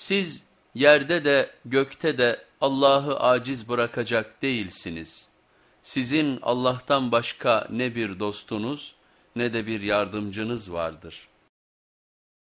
Siz yerde de gökte de Allah'ı aciz bırakacak değilsiniz. Sizin Allah'tan başka ne bir dostunuz ne de bir yardımcınız vardır.''